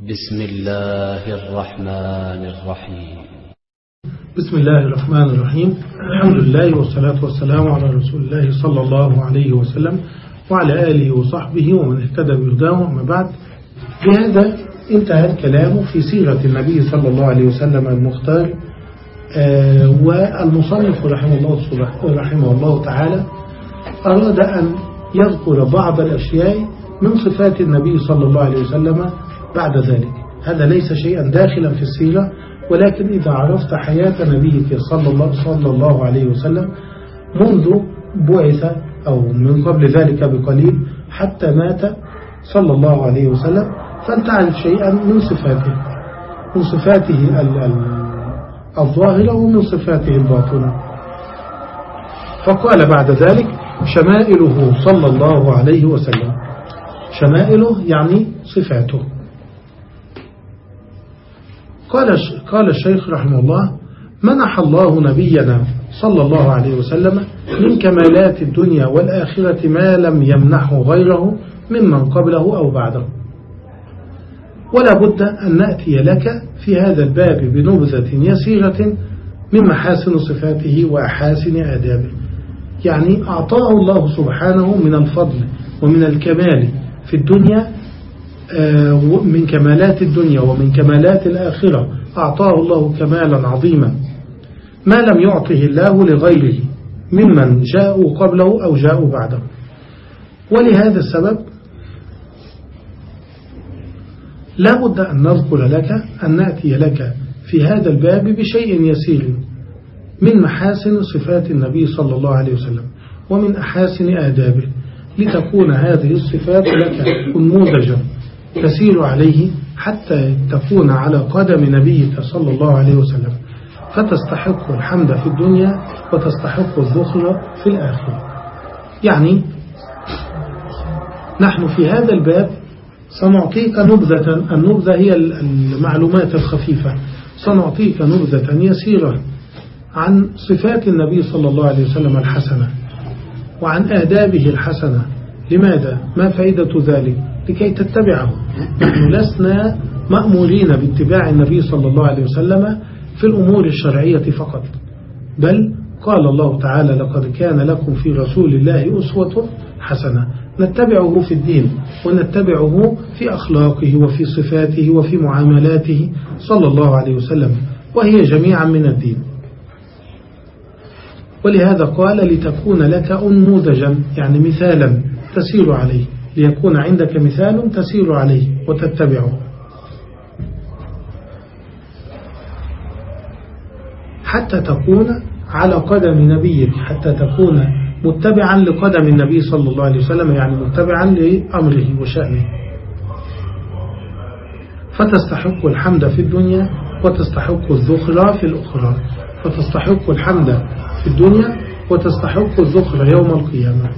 بسم الله الرحمن الرحيم. بسم الله الرحمن الرحيم. الحمد لله والصلاة والسلام على رسول الله صلى الله عليه وسلم وعلى آله وصحبه ومن اهتدى بهداه وما بعد. بهذا انتهى الكلام في سيرة النبي صلى الله عليه وسلم المختار آه والمصنف رحمه الله, رحمه الله تعالى أراد أن يذكر بعض الأشياء من صفات النبي صلى الله عليه وسلم بعد ذلك. هذا ليس شيئا داخلا في السيرة ولكن إذا عرفت حياة نبيك صلى الله, صلى الله عليه وسلم منذ بعث أو من قبل ذلك بقليل حتى مات صلى الله عليه وسلم فأنت تعرف شيئا من صفاته من صفاته الظاهرة ومن صفاته الباطنة. فقال بعد ذلك شمائله صلى الله عليه وسلم. شمائله يعني صفاته. قال قال الشيخ رحمه الله منح الله نبينا صلى الله عليه وسلم من كمالات الدنيا والآخرة ما لم يمنحه غيره ممن قبله أو بعده. ولا بد أن نأتي لك في هذا الباب بنبذة يسيرة من محاسن صفاته وأحاسن آدابه. يعني أعطاه الله سبحانه من الفضل ومن الكمال في الدنيا من كمالات الدنيا ومن كمالات الآخرة. أعطاه الله كمالا عظيما. ما لم يعطه الله لغيره ممن جاءوا قبله أو جاءوا بعده. ولهذا السبب لا بد أن نذكر لك أن نأتي لك في هذا الباب بشيء يسير من محاسن صفات النبي صلى الله عليه وسلم ومن أحاسن آدابه. لتكون هذه الصفات لك أنموذجا تسير عليه حتى تكون على قدم نبيك صلى الله عليه وسلم. فتستحق الحمد في الدنيا وتستحق الذخر في الآخرة. يعني نحن في هذا الباب سنعطيك نبذة. النبذة هي المعلومات الخفيفة. سنعطيك نبذة يسيرة عن صفات النبي صلى الله عليه وسلم الحسنة وعن آدابه الحسنة. لماذا؟ ما فائدة ذلك؟ لكي تتبعه. نحن لسنا مأمورين باتباع النبي صلى الله عليه وسلم في الأمور الشرعية فقط. بل قال الله تعالى لقد كان لكم في رسول الله أسوة حسنة. نتبعه في الدين ونتبعه في أخلاقه وفي صفاته وفي معاملاته صلى الله عليه وسلم وهي جميعا من الدين. ولهذا قال لتكون لك أنموذجا يعني مثالا تسير عليه ليكون عندك مثال تسير عليه وتتبعه. حتى تكون على قدم نبيك حتى تكون متبعا لقدم النبي صلى الله عليه وسلم يعني متبعا لأمره وشأنه. فتستحق الحمد في الدنيا وتستحق الذخر في الأخرى. فتستحق الحمد في الدنيا وتستحق الذخر يوم القيامة.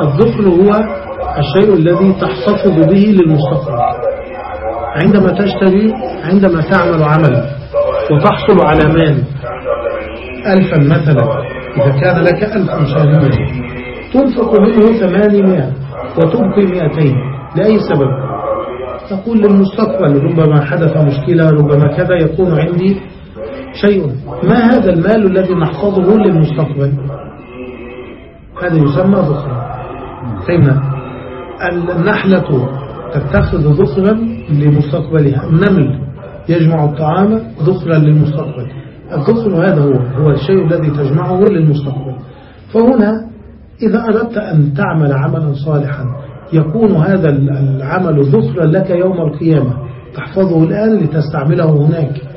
الذخر هو الشيء الذي تحتفظ به للمستقبل عندما تشتري عندما تعمل عملا وتحصل على مال ألفا مثلا إذا كان لك ألف شهريا تنفق منه ثمانمائة وتبقي مئتين لأي سبب؟ تقول للمستقبل ربما حدث مشكلة ربما كذا يكون عندي شيء. ما هذا المال الذي نحفظه للمستقبل؟ هذا يسمى ذخرا فهمنا النحلة تتخذ ذخرا لمستقبلها. النمل يجمع الطعام ذخرا للمستقبل. الذخر هذا هو هو الشيء الذي تجمعه للمستقبل. فهنا إذا أردت أن تعمل عملا صالحا يكون هذا العمل ذخرا لك يوم القيامة. تحفظه الآن لتستعمله هناك.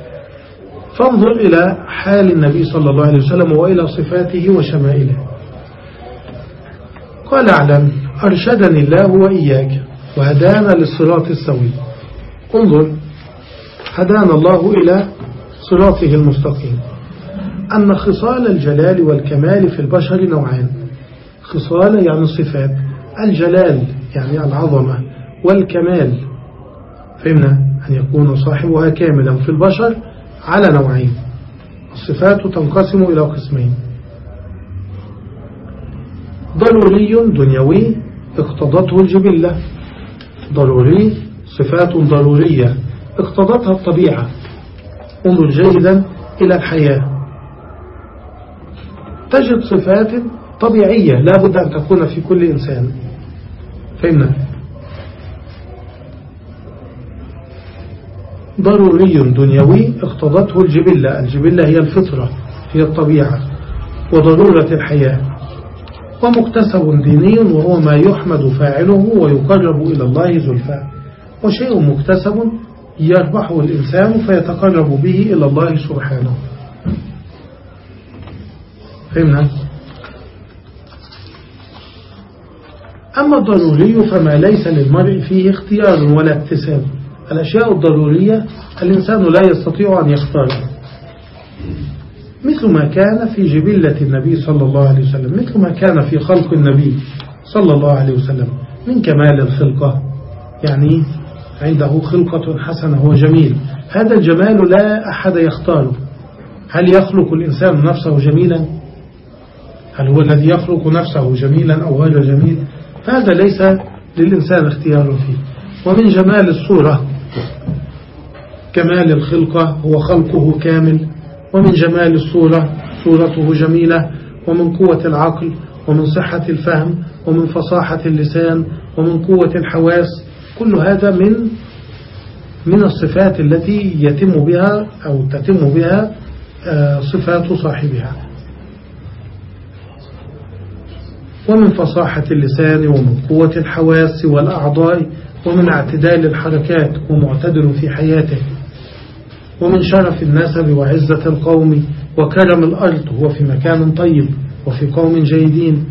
فانظر إلى حال النبي صلى الله عليه وسلم وإلى صفاته وشمائله. قال أعلم أرشدني الله وإياك وهدانا للصراط السوي. انظر هدانا الله إلى صراطه المستقيم. أن خصال الجلال والكمال في البشر نوعان. خصال يعني صفات الجلال يعني العظمة والكمال. فهمنا؟ أن يكون صاحبها كاملا في البشر على نوعين. الصفات تنقسم إلى قسمين. ضروري دنيوي اقتضته الجبلة. ضروري صفات ضرورية اقتضتها الطبيعة. انظر جيدا إلى الحياة. تجد صفات طبيعية لا بد أن تكون في كل إنسان. فهمنا؟ ضروري دنيوي اقتضته الجبلة. الجبلة هي الفطرة هي الطبيعة وضرورة الحياة. ومكتسب ديني وهو ما يحمد فاعله ويقرب إلى الله زلفى. وشيء مكتسب يربحه الإنسان فيتقرب به إلى الله سبحانه. فهمنا؟ أما الضروري فما ليس للمرء فيه اختيار ولا اكتساب. الأشياء الضرورية الإنسان لا يستطيع أن يختارها. مثل ما كان في جبلة النبي صلى الله عليه وسلم مثل ما كان في خلق النبي صلى الله عليه وسلم من كمال الخلقة. يعني عنده خلقة حسنة وجميل هذا الجمال لا أحد يختاره. هل يخلق الإنسان نفسه جميلا؟ هل هو الذي يخلق نفسه جميلا أو غير جميل؟ هذا ليس للإنسان اختيار فيه. ومن جمال الصورة كمال الخلقة هو خلقه كامل ومن جمال الصورة صورته جميلة ومن قوة العقل ومن صحة الفهم ومن فصاحة اللسان ومن قوة الحواس. كل هذا من من الصفات التي يتم بها أو تتم بها آه، صفات صاحبها. ومن فصاحة اللسان ومن قوة الحواس والأعضاء ومن اعتدال الحركات ومعتدل في حياته. ومن شرف النسب وعزة القوم وكرم الأرض هو في مكان طيب وفي قوم جيدين.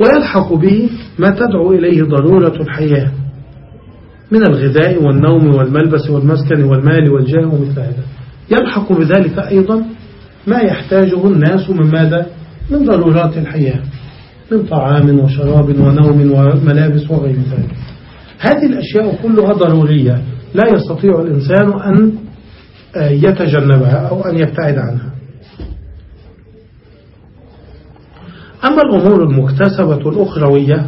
ويلحق به ما تدعو إليه ضرورة الحياة من الغذاء والنوم والملبس والمسكن والمال والجاه ومثل هذا. يلحق بذلك أيضا ما يحتاجه الناس من ماذا؟ من ضرورات الحياة من طعام وشراب ونوم وملابس وغير ذلك. هذه الأشياء كلها ضرورية. لا يستطيع الإنسان أن يتجنبها أو أن يبتعد عنها. أما الأمور المكتسبة الأخروية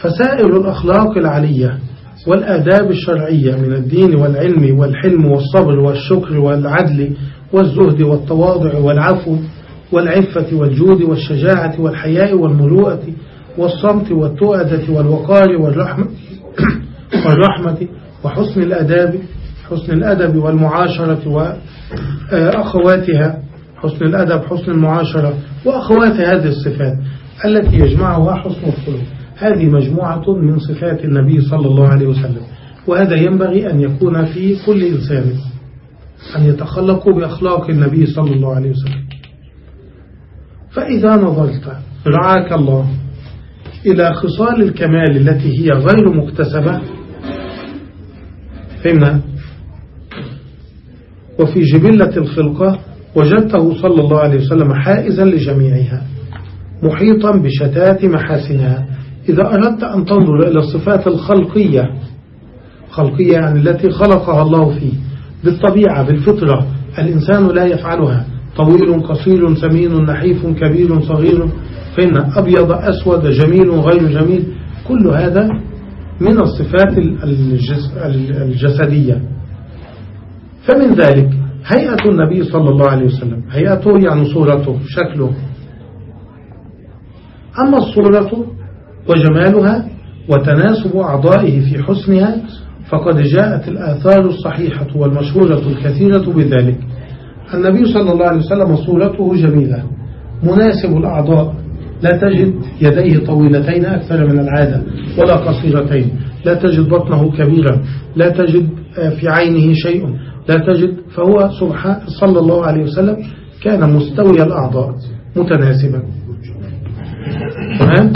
فسائر الأخلاق العلية والآداب الشرعية من الدين والعلم والحلم والصبر والشكر والعدل والزهد والتواضع والعفو والعفة والجود والشجاعة والحياء والمروءة والصمت والتؤدة والوقار والرحمة, والرحمة وحسن الأداب حسن الأدب والمعاشرة وأخواتها حسن الأدب حسن المعاشرة وأخوات هذه الصفات التي يجمعها حسن الخلق. هذه مجموعة من صفات النبي صلى الله عليه وسلم. وهذا ينبغي أن يكون في كل إنسان أن يتخلق بأخلاق النبي صلى الله عليه وسلم. فإذا نظرت رعاك الله إلى خصال الكمال التي هي غير مكتسبة فهمنا وفي جبلة الخلقة وجدته صلى الله عليه وسلم حائزا لجميعها محيطا بشتات محاسنها. إذا أردت أن تنظر إلى الصفات الخلقية خلقية يعني التي خلقها الله فيه بالطبيعة بالفطرة الإنسان لا يفعلها. طويل قصير سمين نحيف كبير صغير فإن أبيض أسود جميل غير جميل كل هذا من الصفات الجسدية. فمن ذلك هيئة النبي صلى الله عليه وسلم هيئته يعني صورته شكله. أما الصورة وجمالها وتناسب أعضائه في حسنها فقد جاءت الآثار الصحيحة والمشهورة الكثيرة بذلك. النبي صلى الله عليه وسلم صورته جميلة مناسب الأعضاء. لا تجد يديه طويلتين أكثر من العادة ولا قصيرتين. لا تجد بطنه كبيرا لا تجد في عينه شيء. لا تجد فهو سبحانه صلى الله عليه وسلم كان مستوي الأعضاء متناسبا. تمام؟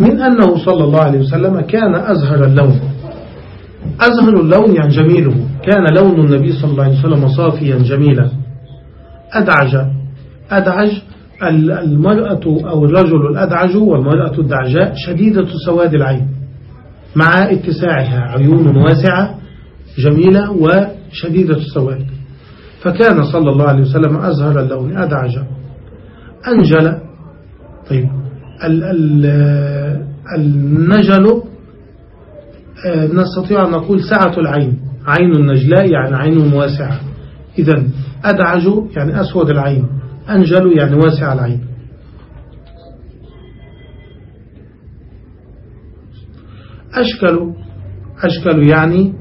من أنه صلى الله عليه وسلم كان أزهر اللون. أزهر اللون يعني جميله. كان لون النبي صلى الله عليه وسلم صافيا جميلا. أدعج. أدعج المرأة أو الرجل الأدعج والمرأة الدعجاء شديدة سواد العين مع اتساعها عيون واسعة جميلة شديدة السواد فكان صلى الله عليه وسلم أزهر اللون أدعج أنجل. طيب ال ال النجل آه، نستطيع أن نقول سعة العين عين النجلاء يعني عين واسعة. إذا أدعج يعني أسود العين. أنجل يعني واسع العين. أشكل أشكل يعني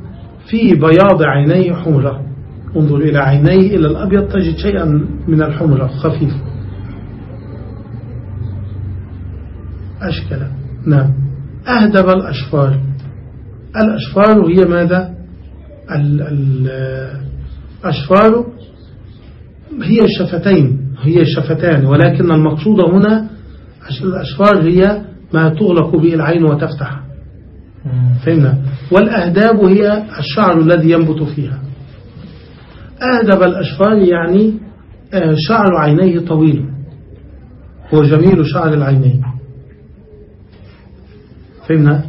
في بياض عينيه حمرة. انظر إلى عينيه إلى الأبيض تجد شيئا من الحمرة خفيف. أشكل. نعم. أهدب الأشفار. الأشفار هي ماذا؟ الأشفار هي الشفتين هي الشفتان ولكن المقصود هنا الأشفار هي ما تغلق به العين وتفتح. فهمنا؟ والأهداب هي الشعر الذي ينبت فيها. أهدب الأشفار يعني آه، شعر عينيه طويل. هو جميل شعر العينين. فهمنا؟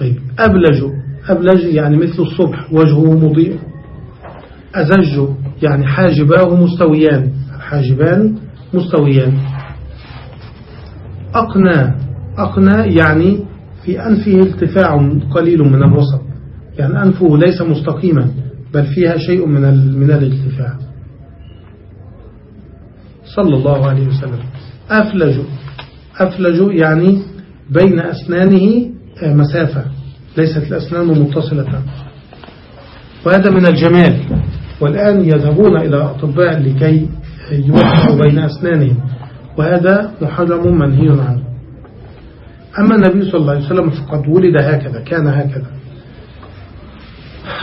طيب. أبلج. أبلج يعني مثل الصبح وجهه مضيء. أزج يعني حاجباه مستويان. الحاجبان مستويان. أقنى أقنى يعني في أنفه ارتفاع قليل من الوسط. يعني أنفه ليس مستقيما بل فيها شيء من من الارتفاع. صلى الله عليه وسلم. أفلج أفلج يعني بين أسنانه آه، مسافة. ليست الأسنان متصلة. وهذا من الجمال. والآن يذهبون إلى أطباء لكي يوحدوا بين أسنانهم وهذا محرم منهي عنه. أما النبي صلى الله عليه وسلم فقد ولد هكذا كان هكذا.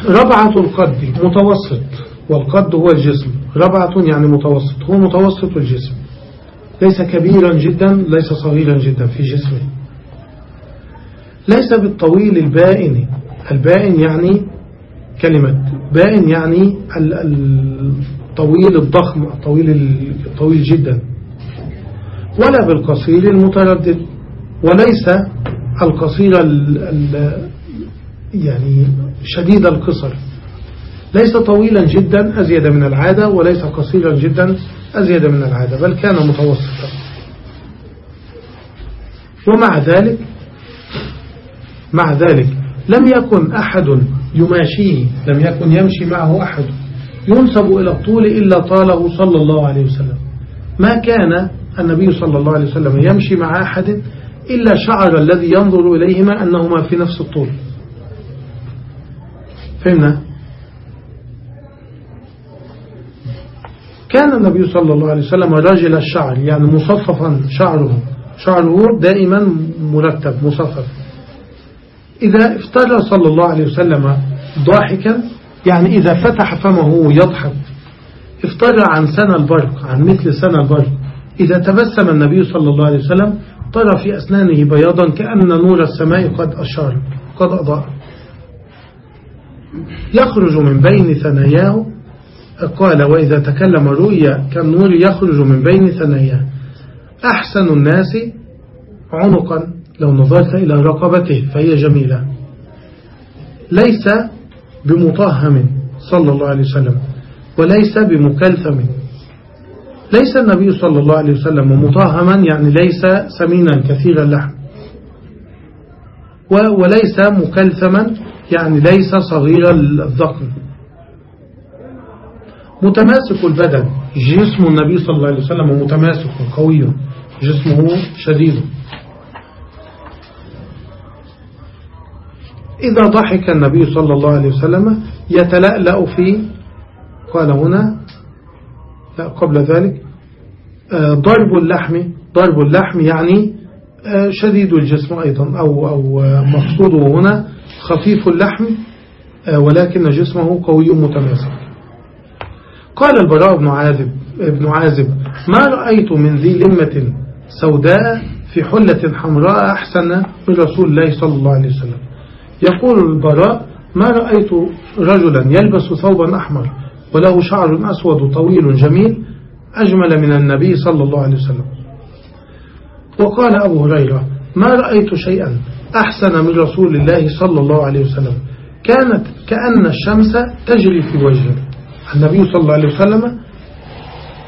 ربعة القد متوسط والقد هو الجسم. ربعة يعني متوسط هو متوسط الجسم. ليس كبيرا جدا ليس صغيرا جدا في جسمه. ليس بالطويل البائن. البائن يعني كلمة بائن يعني الطويل الضخم الطويل الطويل جدا. ولا بالقصير المتردد. وليس القصير يعني شديد القصر. ليس طويلا جدا أزيد من العادة وليس قصيرا جدا أزيد من العادة بل كان متوسطا. ومع ذلك مع ذلك لم يكن أحد يماشيه لم يكن يمشي معه أحد. ينسب إلى الطول إلا طاله صلى الله عليه وسلم. ما كان النبي صلى الله عليه وسلم يمشي مع أحد إلا شعر الذي ينظر إليهما أنهما في نفس الطول. فهمنا؟ كان النبي صلى الله عليه وسلم رجل الشعر يعني مصففا شعره. شعره دائما مرتب مصفف. إذا افتر صلى الله عليه وسلم ضاحكا يعني إذا فتح فمه يضحك افتر عن سنة البرق عن مثل سنة البرق. إذا تبسم النبي صلى الله عليه وسلم ترى في أسنانه بياضا كأن نور السماء قد أشار قد أضاء. يخرج من بين ثناياه قال وإذا تكلم رؤيا كالنور يخرج من بين ثناياه أحسن الناس عنقا لو نظرت إلى رقبته فهي جميلة. ليس بمطهم صلى الله عليه وسلم وليس بمكلثم. ليس النبي صلى الله عليه وسلم مطهما يعني ليس سمينا كثير اللحم. وليس مكلثما يعني ليس صغير الذقن. متماسك البدن. جسم النبي صلى الله عليه وسلم متماسك قوي. جسمه شديد. إذا ضحك النبي صلى الله عليه وسلم يتلألأ في قال هنا لا قبل ذلك آه، ضرب اللحم ضرب اللحم يعني آه، شديد الجسم أيضا أو, أو آه، مقصوده هنا خفيف اللحم ولكن جسمه قوي متماسك. قال البراء بن عازب, ابن عازب ما رأيت من ذي لمة سوداء في حلة حمراء أحسن من رسول الله صلى الله عليه وسلم؟ يقول البراء ما رأيت رجلا يلبس ثوبا أحمر وله شعر أسود طويل جميل أجمل من النبي صلى الله عليه وسلم. وقال أبو هريرة ما رأيت شيئا أحسن من رسول الله صلى الله عليه وسلم. كانت كأن الشمس تجري في وجهه. النبي صلى الله عليه وسلم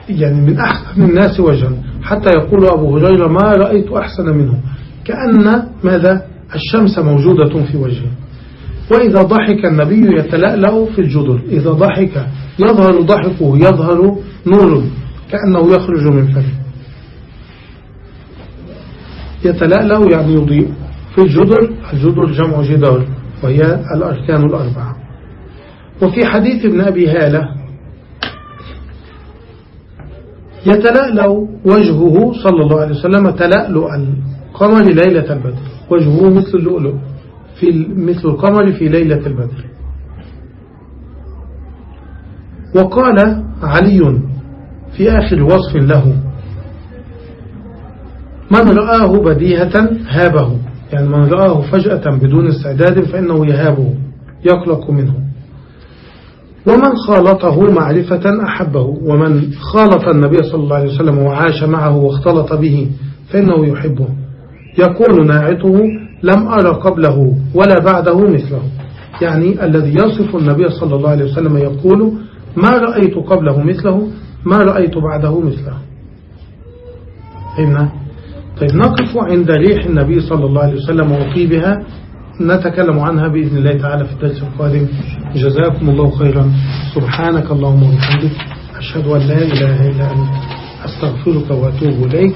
يعني من أحسن الناس وجها. حتى يقول أبو هريرة ما رأيت أحسن منه. كأن ماذا؟ الشمس موجودة في وجهه. وإذا ضحك النبي يتلألأ في الجدر. إذا ضحك يظهر ضحكه يظهر نور كأنه يخرج من فمه. يتلألأ يعني يضيء. في الجدر الجدر جمع جدار وهي الأركان الأربعة. وفي حديث ابن أبي هالة يتلألأ وجهه صلى الله عليه وسلم تلألؤ القمر ليلة البدر. وجهه مثل اللؤلؤ في مثل القمر في ليلة البدر. وقال علي في آخر وصف له من رآه بديهة هابه. يعني من رآه فجأة بدون استعداد فإنه يهابه يقلق منه. ومن خالطه معرفة أحبه. ومن خالط النبي صلى الله عليه وسلم وعاش معه واختلط به فإنه يحبه. يقول ناعته لم أرى قبله ولا بعده مثله. يعني الذي يصف النبي صلى الله عليه وسلم يقول ما رأيت قبله مثله ما رأيت بعده مثله. طيب نقف عند ريح النبي صلى الله عليه وسلم وطيبها نتكلم عنها بإذن الله تعالى في الدرس القادم. جزاكم الله خيرا. سبحانك اللهم وبحمدك أشهد أن لا إله إلا أنت أستغفرك وأتوب إليك.